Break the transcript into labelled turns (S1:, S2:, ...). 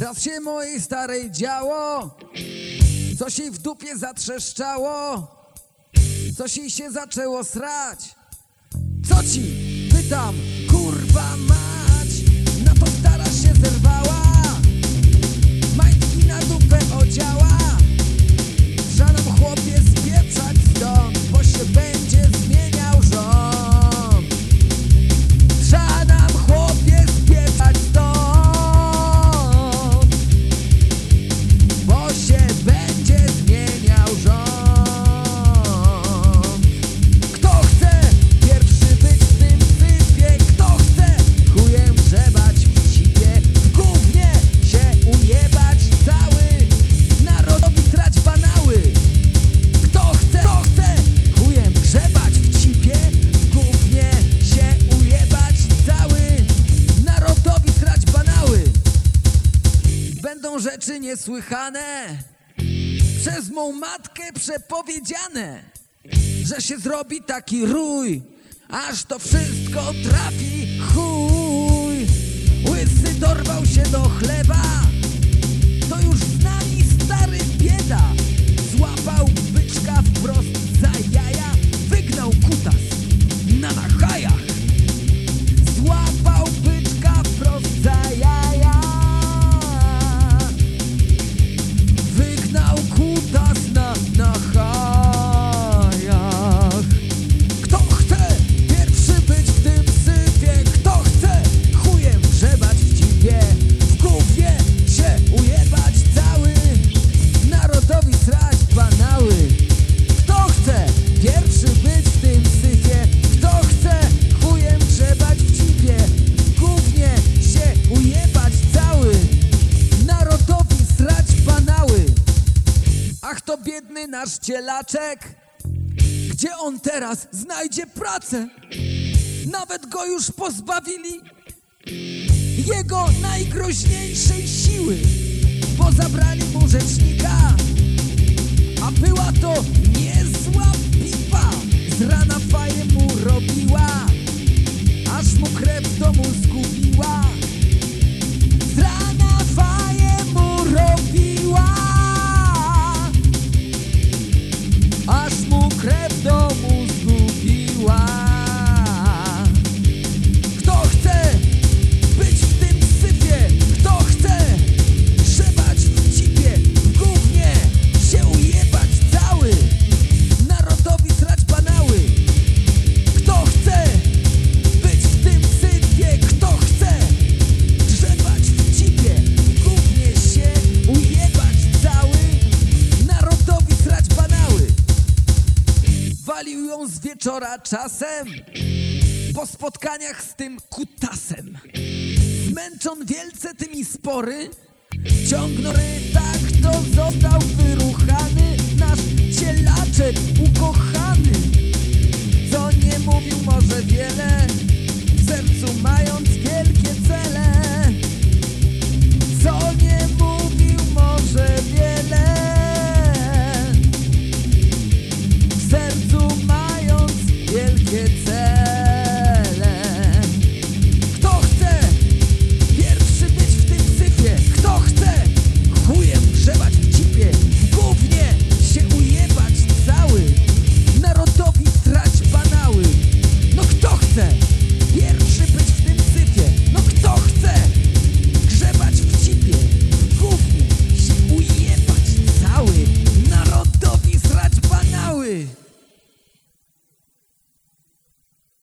S1: Raz się mojej starej działo, coś jej w dupie zatrzeszczało, coś jej się zaczęło srać. Co ci? Pytam, kurwa mać, na to stara się zerwała. niesłychane, przez mą matkę przepowiedziane, że się zrobi taki rój, aż to wszystko trafi chuj. Łysy dorwał się do chleba. nasz cielaczek? Gdzie on teraz znajdzie pracę? Nawet go już pozbawili jego najgroźniejszej siły, bo zabrali mu rzecznika, a była to nie wieczora czasem. Po spotkaniach z tym kutasem. Zmęczon wielce tymi spory. Ciągną tak, to został wyruchany. Nasz cielaczek ukochany.